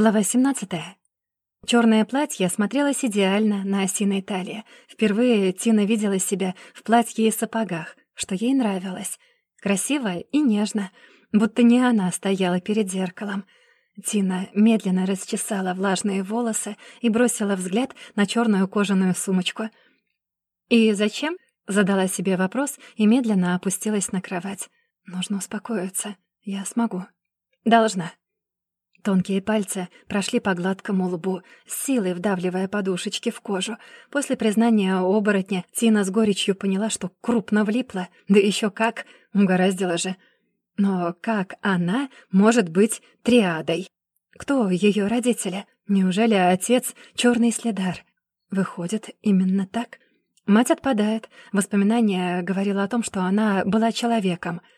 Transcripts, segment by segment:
Глава 17. Черное платье смотрелось идеально на осиной талии. Впервые Тина видела себя в платье и сапогах, что ей нравилось. Красиво и нежно, будто не она стояла перед зеркалом. Тина медленно расчесала влажные волосы и бросила взгляд на черную кожаную сумочку. «И зачем?» — задала себе вопрос и медленно опустилась на кровать. «Нужно успокоиться. Я смогу. Должна». Тонкие пальцы прошли по гладкому лбу, с силой вдавливая подушечки в кожу. После признания оборотня Тина с горечью поняла, что крупно влипла. Да еще как, угораздило же. Но как она может быть триадой? Кто ее родители? Неужели отец — черный следар? Выходит, именно так? Мать отпадает. Воспоминание говорило о том, что она была человеком —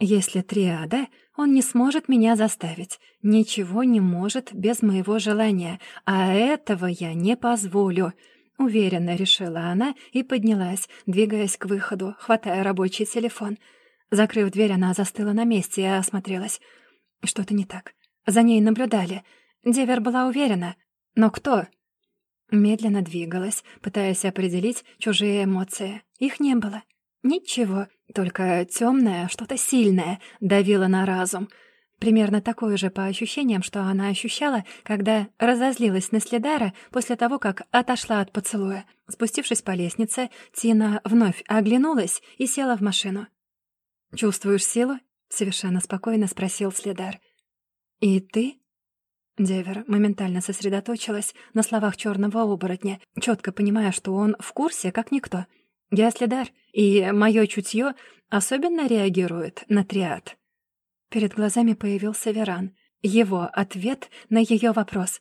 если триада, он не сможет меня заставить. Ничего не может без моего желания, а этого я не позволю. Уверенно решила она и поднялась, двигаясь к выходу, хватая рабочий телефон. Закрыв дверь, она застыла на месте и осмотрелась. Что-то не так. За ней наблюдали. Девер была уверена. Но кто? Медленно двигалась, пытаясь определить чужие эмоции. Их не было. Ничего, только темное, что-то сильное давило на разум. Примерно такое же по ощущениям, что она ощущала, когда разозлилась на Следара после того, как отошла от поцелуя. Спустившись по лестнице, Тина вновь оглянулась и села в машину. «Чувствуешь силу?» — совершенно спокойно спросил Следар. «И ты?» Девер моментально сосредоточилась на словах черного оборотня, четко понимая, что он в курсе, как никто — я следар, и мое чутье особенно реагирует на триад. Перед глазами появился Веран. Его ответ на ее вопрос.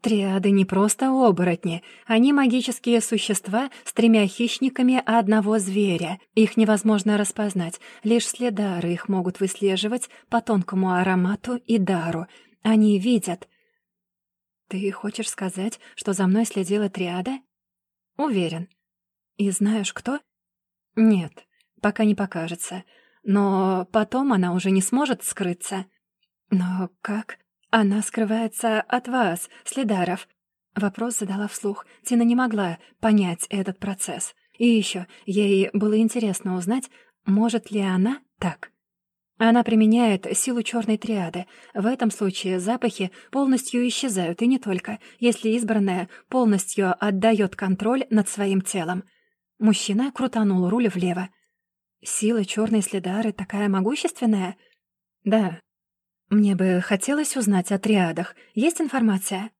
Триады не просто оборотни, они магические существа с тремя хищниками одного зверя. Их невозможно распознать, лишь следары их могут выслеживать по тонкому аромату и дару. Они видят. «Ты хочешь сказать, что за мной следила триада?» «Уверен. «И знаешь, кто?» «Нет, пока не покажется. Но потом она уже не сможет скрыться». «Но как? Она скрывается от вас, следаров». Вопрос задала вслух. Тина не могла понять этот процесс. И еще ей было интересно узнать, может ли она так. Она применяет силу черной триады. В этом случае запахи полностью исчезают, и не только, если избранная полностью отдает контроль над своим телом. Мужчина крутанул руль влево. «Сила черной следары такая могущественная?» «Да». «Мне бы хотелось узнать о триадах. Есть информация?»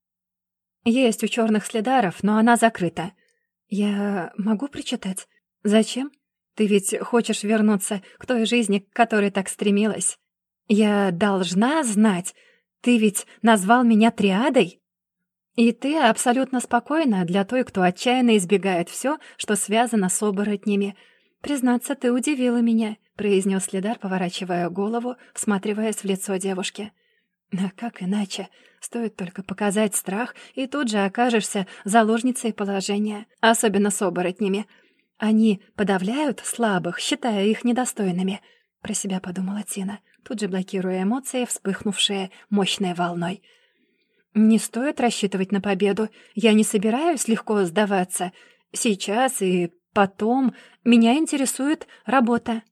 «Есть у черных следаров, но она закрыта». «Я могу прочитать? Зачем? Ты ведь хочешь вернуться к той жизни, к которой так стремилась. Я должна знать. Ты ведь назвал меня триадой?» И ты абсолютно спокойна для той, кто отчаянно избегает все, что связано с оборотнями. Признаться, ты удивила меня, произнес следар, поворачивая голову, всматриваясь в лицо девушки. А как иначе? Стоит только показать страх, и тут же окажешься заложницей положения, особенно с оборотнями. Они подавляют слабых, считая их недостойными. Про себя подумала Тина, тут же блокируя эмоции, вспыхнувшие мощной волной. «Не стоит рассчитывать на победу. Я не собираюсь легко сдаваться. Сейчас и потом меня интересует работа».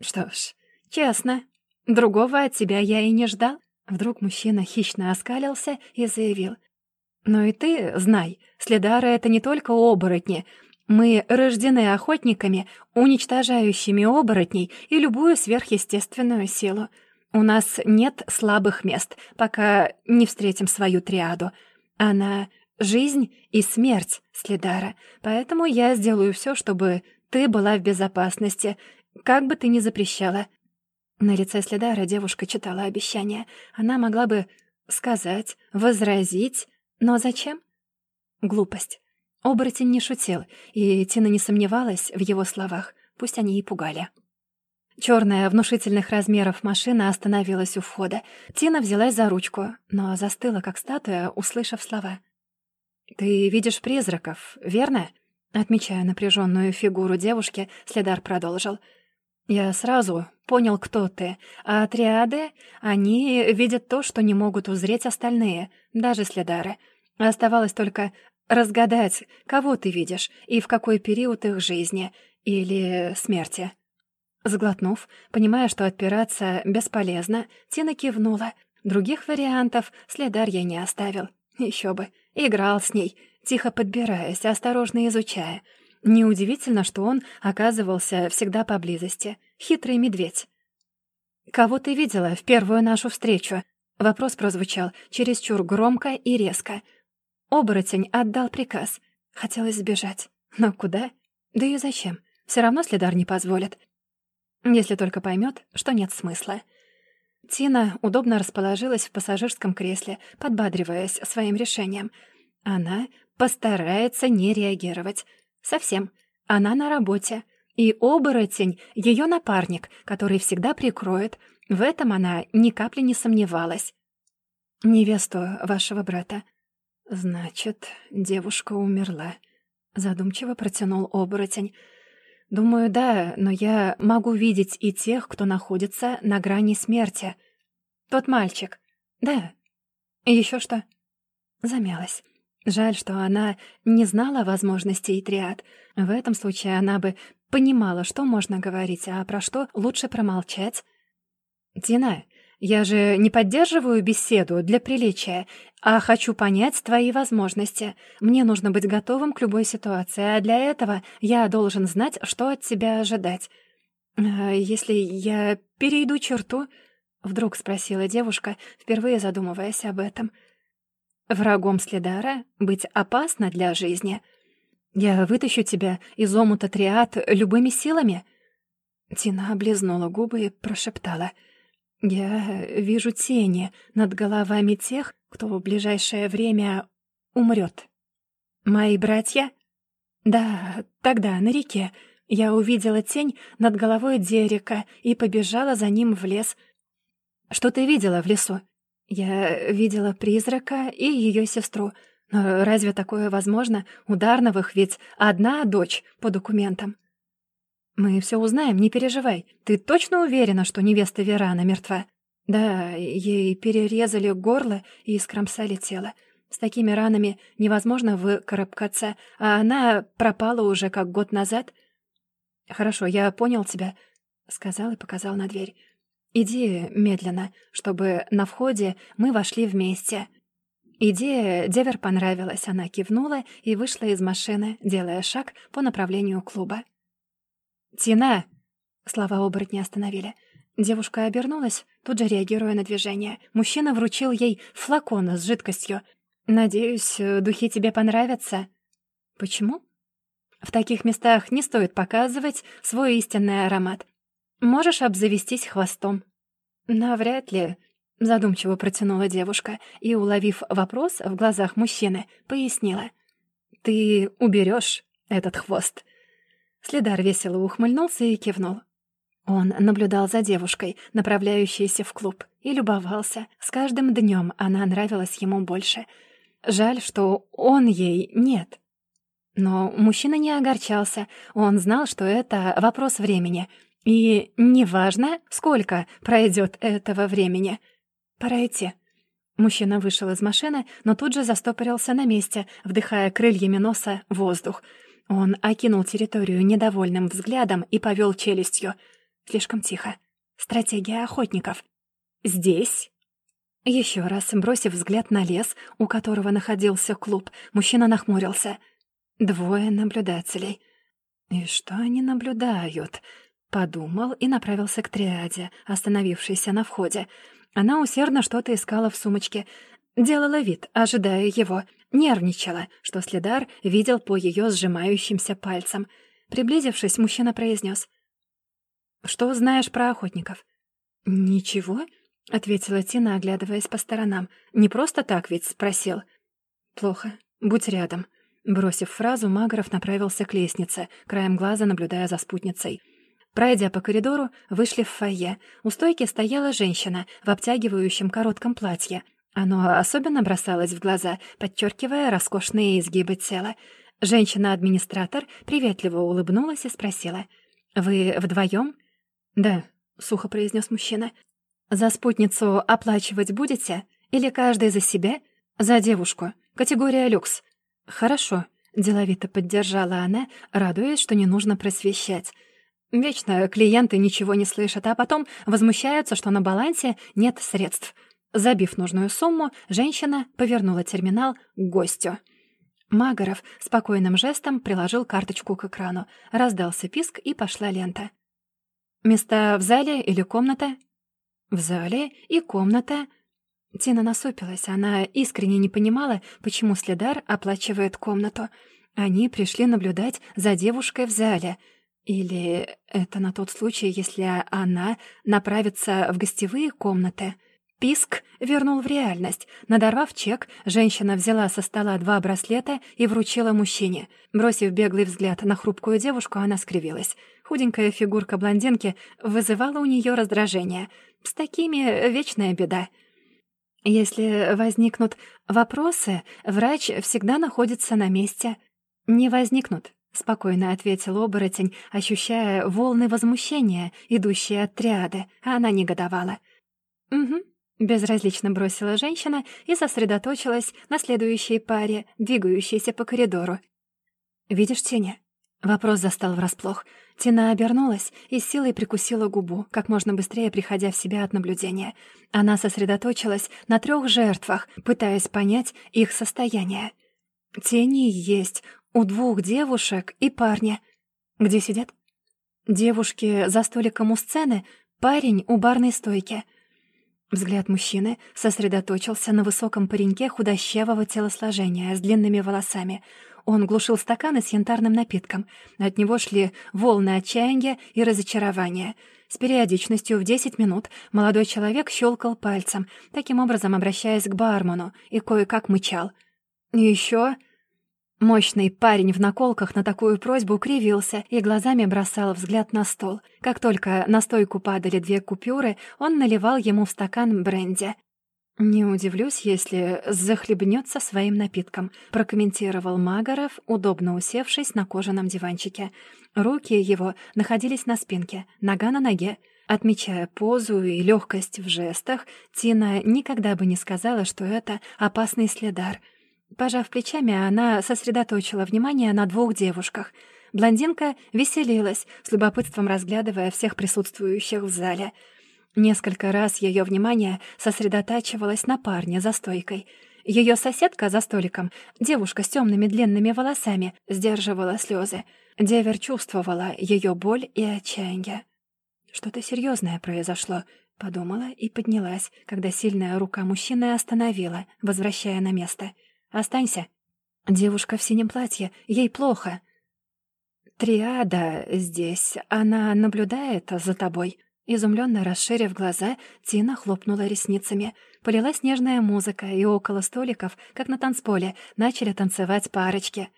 «Что ж, честно, другого от тебя я и не ждал». Вдруг мужчина хищно оскалился и заявил. «Но и ты знай, следары — это не только оборотни. Мы рождены охотниками, уничтожающими оборотней и любую сверхъестественную силу. У нас нет слабых мест, пока не встретим свою триаду. Она — жизнь и смерть Следара, поэтому я сделаю все, чтобы ты была в безопасности, как бы ты ни запрещала». На лице Следара девушка читала обещание. Она могла бы сказать, возразить, но зачем? Глупость. Оборотень не шутил, и Тина не сомневалась в его словах, пусть они и пугали. Черная внушительных размеров машина остановилась у входа. Тина взялась за ручку, но застыла, как статуя, услышав слова. «Ты видишь призраков, верно?» Отмечая напряженную фигуру девушки, Следар продолжил. Я сразу понял, кто ты. А триады, они видят то, что не могут узреть остальные, даже следары. Оставалось только разгадать, кого ты видишь и в какой период их жизни или смерти. Сглотнув, понимая, что отпираться бесполезно, Тина кивнула. Других вариантов следар я не оставил. Еще бы. Играл с ней, тихо подбираясь, осторожно изучая. Неудивительно, что он оказывался всегда поблизости. Хитрый медведь. «Кого ты видела в первую нашу встречу?» Вопрос прозвучал чересчур громко и резко. Оборотень отдал приказ. Хотелось сбежать. Но куда? Да и зачем? Все равно следар не позволит. Если только поймет, что нет смысла. Тина удобно расположилась в пассажирском кресле, подбадриваясь своим решением. Она постарается не реагировать. Совсем. Она на работе. И оборотень — ее напарник, который всегда прикроет. В этом она ни капли не сомневалась. «Невесту вашего брата». «Значит, девушка умерла», — задумчиво протянул оборотень. «Думаю, да, но я могу видеть и тех, кто находится на грани смерти. Тот мальчик. Да. Еще что?» Замялась. Жаль, что она не знала возможностей триад. В этом случае она бы понимала, что можно говорить, а про что лучше промолчать. «Дина, я же не поддерживаю беседу для приличия, а хочу понять твои возможности. Мне нужно быть готовым к любой ситуации, а для этого я должен знать, что от тебя ожидать. А если я перейду черту?» — вдруг спросила девушка, впервые задумываясь об этом. «Врагом Следара быть опасно для жизни. Я вытащу тебя из омута триад любыми силами». Тина облизнула губы и прошептала — я вижу тени над головами тех, кто в ближайшее время умрет. Мои братья? Да, тогда, на реке, я увидела тень над головой Дерека и побежала за ним в лес. Что ты видела в лесу? Я видела призрака и ее сестру. Но разве такое возможно? У Дарновых ведь одна дочь по документам. «Мы все узнаем, не переживай. Ты точно уверена, что невеста Верана мертва?» «Да, ей перерезали горло и скромсали тело. С такими ранами невозможно выкарабкаться, а она пропала уже как год назад». «Хорошо, я понял тебя», — сказал и показал на дверь. «Иди медленно, чтобы на входе мы вошли вместе». Идея Девер понравилась, она кивнула и вышла из машины, делая шаг по направлению клуба. «Тина!» Слова оборотня остановили. Девушка обернулась, тут же реагируя на движение. Мужчина вручил ей флакон с жидкостью. «Надеюсь, духи тебе понравятся». «Почему?» «В таких местах не стоит показывать свой истинный аромат. Можешь обзавестись хвостом». «Навряд ли», — задумчиво протянула девушка и, уловив вопрос в глазах мужчины, пояснила. «Ты уберешь этот хвост». Следар весело ухмыльнулся и кивнул. Он наблюдал за девушкой, направляющейся в клуб, и любовался. С каждым днем она нравилась ему больше. Жаль, что он ей нет. Но мужчина не огорчался. Он знал, что это вопрос времени. И неважно, сколько пройдет этого времени. Пора идти. Мужчина вышел из машины, но тут же застопорился на месте, вдыхая крыльями носа воздух — он окинул территорию недовольным взглядом и повел челюстью. Слишком тихо. Стратегия охотников. «Здесь?» Еще раз, бросив взгляд на лес, у которого находился клуб, мужчина нахмурился. Двое наблюдателей. «И что они наблюдают?» Подумал и направился к триаде, остановившейся на входе. Она усердно что-то искала в сумочке. Делала вид, ожидая его. Нервничала, что следар видел по ее сжимающимся пальцам. Приблизившись, мужчина произнес. «Что знаешь про охотников?» «Ничего», — ответила Тина, оглядываясь по сторонам. «Не просто так ведь спросил». «Плохо. Будь рядом». Бросив фразу, Магоров направился к лестнице, краем глаза наблюдая за спутницей. Пройдя по коридору, вышли в фойе. У стойки стояла женщина в обтягивающем коротком платье — оно особенно бросалось в глаза, подчеркивая роскошные изгибы тела. Женщина-администратор приветливо улыбнулась и спросила. «Вы вдвоем?» «Да», — сухо произнес мужчина. «За спутницу оплачивать будете? Или каждый за себя? За девушку. Категория люкс». «Хорошо», — деловито поддержала она, радуясь, что не нужно просвещать. Вечно клиенты ничего не слышат, а потом возмущаются, что на балансе нет средств. Забив нужную сумму, женщина повернула терминал к гостю. Магаров спокойным жестом приложил карточку к экрану. Раздался писк, и пошла лента. «Места в зале или комната?» «В зале и комната». Тина насупилась. Она искренне не понимала, почему Следар оплачивает комнату. Они пришли наблюдать за девушкой в зале. Или это на тот случай, если она направится в гостевые комнаты?» Писк вернул в реальность. Надорвав чек, женщина взяла со стола два браслета и вручила мужчине. Бросив беглый взгляд на хрупкую девушку, она скривилась. Худенькая фигурка блондинки вызывала у нее раздражение. С такими вечная беда. Если возникнут вопросы, врач всегда находится на месте. «Не возникнут», — спокойно ответил оборотень, ощущая волны возмущения, идущие от триады, а она негодовала. «Угу», Безразлично бросила женщина и сосредоточилась на следующей паре, двигающейся по коридору. «Видишь тени?» Вопрос застал врасплох. Тина обернулась и силой прикусила губу, как можно быстрее приходя в себя от наблюдения. Она сосредоточилась на трех жертвах, пытаясь понять их состояние. Тени есть у двух девушек и парня. Где сидят? Девушки за столиком у сцены, парень у барной стойки — Взгляд мужчины сосредоточился на высоком пареньке худощавого телосложения с длинными волосами. Он глушил стаканы с янтарным напитком. От него шли волны отчаяния и разочарования. С периодичностью в 10 минут молодой человек щелкал пальцем, таким образом обращаясь к бармену, и кое-как мычал. «И еще Мощный парень в наколках на такую просьбу кривился и глазами бросал взгляд на стол. Как только на стойку падали две купюры, он наливал ему в стакан бренди. «Не удивлюсь, если захлебнется своим напитком», — прокомментировал Магаров, удобно усевшись на кожаном диванчике. Руки его находились на спинке, нога на ноге. Отмечая позу и легкость в жестах, Тина никогда бы не сказала, что это опасный следар — Пожав плечами, она сосредоточила внимание на двух девушках. Блондинка веселилась, с любопытством разглядывая всех присутствующих в зале. Несколько раз ее внимание сосредотачивалось на парне за стойкой. Ее соседка за столиком, девушка с темными длинными волосами, сдерживала слезы. Девер чувствовала ее боль и отчаяние. «Что-то серьезное произошло», — подумала и поднялась, когда сильная рука мужчины остановила, возвращая на место — Останься. Девушка в синем платье, ей плохо. Триада здесь, она наблюдает за тобой. Изумленно расширив глаза, Тина хлопнула ресницами. Полилась нежная музыка, и около столиков, как на танцполе, начали танцевать парочки.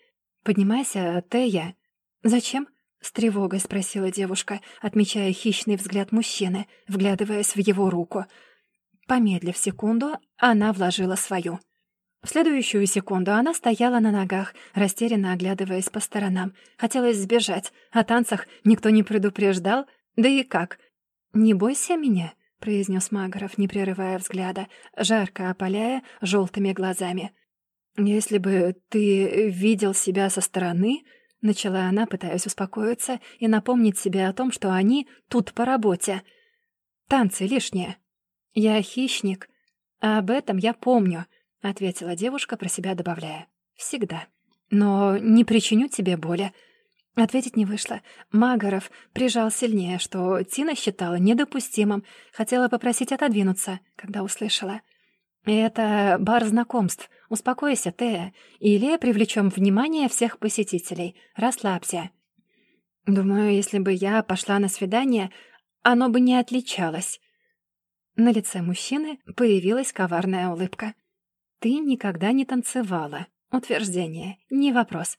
«Поднимайся, Тея». «Зачем?» — с тревогой спросила девушка, отмечая хищный взгляд мужчины, вглядываясь в его руку. Помедлив секунду, она вложила свою. В следующую секунду она стояла на ногах, растерянно оглядываясь по сторонам. Хотелось сбежать. О танцах никто не предупреждал. Да и как? «Не бойся меня», — произнес Магаров, не прерывая взгляда, жарко опаляя желтыми глазами. «Если бы ты видел себя со стороны...» — начала она, пытаясь успокоиться и напомнить себе о том, что они тут по работе. «Танцы лишние. Я хищник, а об этом я помню. — ответила девушка, про себя добавляя. «Всегда. Но не причиню тебе боли». Ответить не вышло. Магаров прижал сильнее, что Тина считала недопустимым, хотела попросить отодвинуться, когда услышала. «Это бар знакомств. Успокойся, Тея, или привлечем внимание всех посетителей. Расслабься». «Думаю, если бы я пошла на свидание, оно бы не отличалось». На лице мужчины появилась коварная улыбка. «Ты никогда не танцевала». Утверждение. Не вопрос.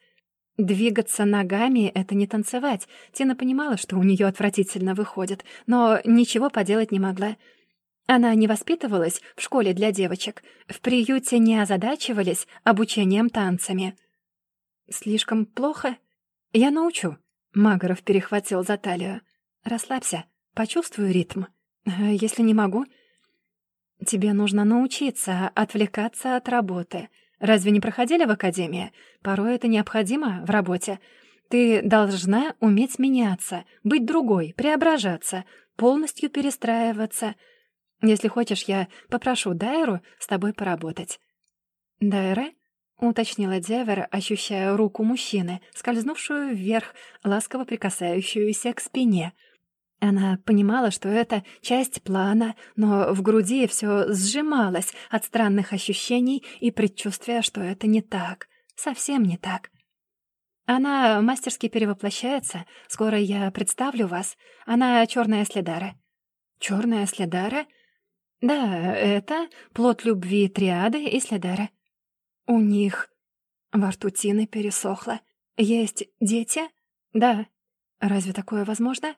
Двигаться ногами — это не танцевать. Тина понимала, что у нее отвратительно выходит, но ничего поделать не могла. Она не воспитывалась в школе для девочек. В приюте не озадачивались обучением танцами. «Слишком плохо? Я научу». Магоров перехватил за талию. «Расслабься», — почувствую ритм. Если не могу? Тебе нужно научиться отвлекаться от работы. Разве не проходили в академии? Порой это необходимо в работе. Ты должна уметь меняться, быть другой, преображаться, полностью перестраиваться. Если хочешь, я попрошу Дайру с тобой поработать». «Дайра?» — уточнила Девер, ощущая руку мужчины, скользнувшую вверх, ласково прикасающуюся к спине. Она понимала, что это часть плана, но в груди все сжималось от странных ощущений и предчувствия, что это не так, совсем не так. Она мастерски перевоплощается. Скоро я представлю вас. Она черная следара. Черная следара? Да, это плод любви триады и следара. У них во рту Тины пересохло. Есть дети? Да. Разве такое возможно?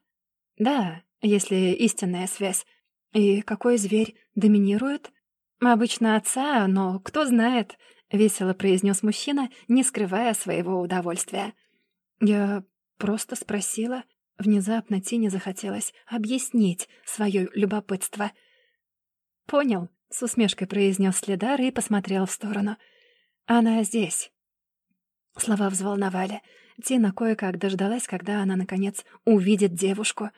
Да, если истинная связь. И какой зверь доминирует? Обычно отца, но кто знает. — весело произнес мужчина, не скрывая своего удовольствия. «Я просто спросила». Внезапно Тине захотелось объяснить свое любопытство. «Понял», — с усмешкой произнес следар и посмотрел в сторону. «Она здесь». Слова взволновали. Тина кое-как дождалась, когда она, наконец, увидит девушку.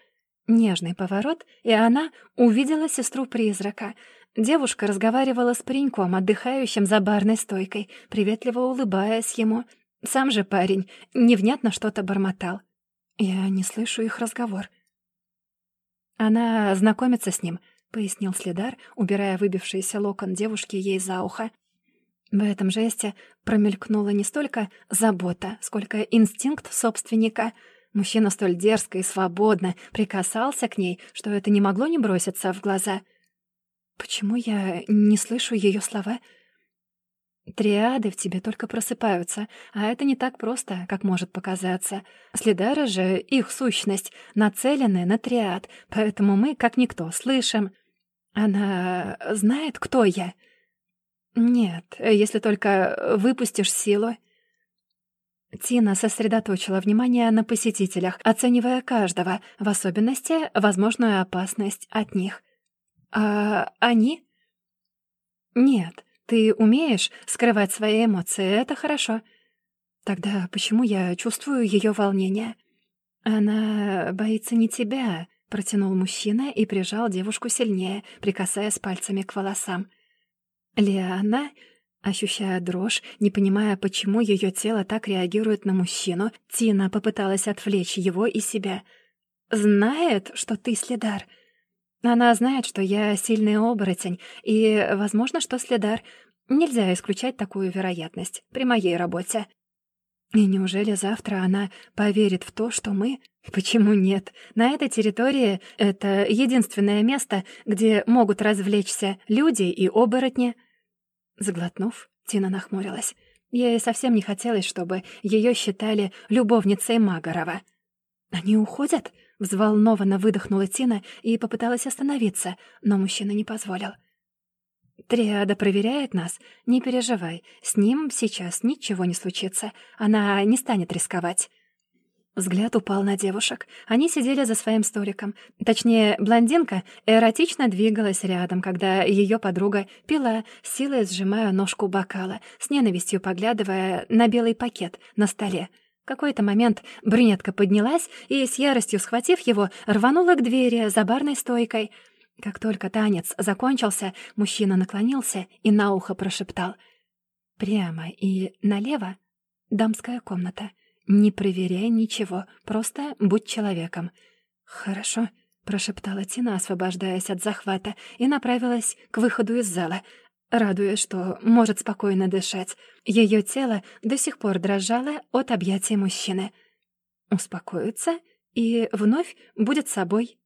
Нежный поворот, и она увидела сестру-призрака — Девушка разговаривала с пареньком, отдыхающим за барной стойкой, приветливо улыбаясь ему. Сам же парень невнятно что-то бормотал. Я не слышу их разговор. «Она знакомится с ним», — пояснил следар, убирая выбившийся локон девушки ей за ухо. В этом жесте промелькнула не столько забота, сколько инстинкт собственника. Мужчина столь дерзко и свободно прикасался к ней, что это не могло не броситься в глаза — Почему я не слышу ее слова? Триады в тебе только просыпаются, а это не так просто, как может показаться. Следары же, их сущность, нацелены на триад, поэтому мы, как никто, слышим. Она знает, кто я? Нет, если только выпустишь силу. Тина сосредоточила внимание на посетителях, оценивая каждого, в особенности возможную опасность от них — «А они?» «Нет, ты умеешь скрывать свои эмоции, это хорошо. Тогда почему я чувствую ее волнение?» «Она боится не тебя», — протянул мужчина и прижал девушку сильнее, прикасаясь пальцами к волосам. Лиана, ощущая дрожь, не понимая, почему ее тело так реагирует на мужчину, Тина попыталась отвлечь его и себя. «Знает, что ты следар», — она знает, что я сильный оборотень, и, возможно, что следар. Нельзя исключать такую вероятность при моей работе. И неужели завтра она поверит в то, что мы... Почему нет? На этой территории это единственное место, где могут развлечься люди и оборотни. Заглотнув, Тина нахмурилась. Ей совсем не хотелось, чтобы ее считали любовницей Магарова. «Они уходят?» Взволнованно выдохнула Тина и попыталась остановиться, но мужчина не позволил. «Триада проверяет нас. Не переживай, с ним сейчас ничего не случится. Она не станет рисковать». Взгляд упал на девушек. Они сидели за своим столиком. Точнее, блондинка эротично двигалась рядом, когда ее подруга пила, силой сжимая ножку бокала, с ненавистью поглядывая на белый пакет на столе — какой-то момент брюнетка поднялась и, с яростью схватив его, рванула к двери за барной стойкой. Как только танец закончился, мужчина наклонился и на ухо прошептал. «Прямо и налево дамская комната. Не проверяй ничего, просто будь человеком». «Хорошо», — прошептала Тина, освобождаясь от захвата, и направилась к выходу из зала — радуясь, что может спокойно дышать. Ее тело до сих пор дрожало от объятий мужчины. Успокоится и вновь будет собой.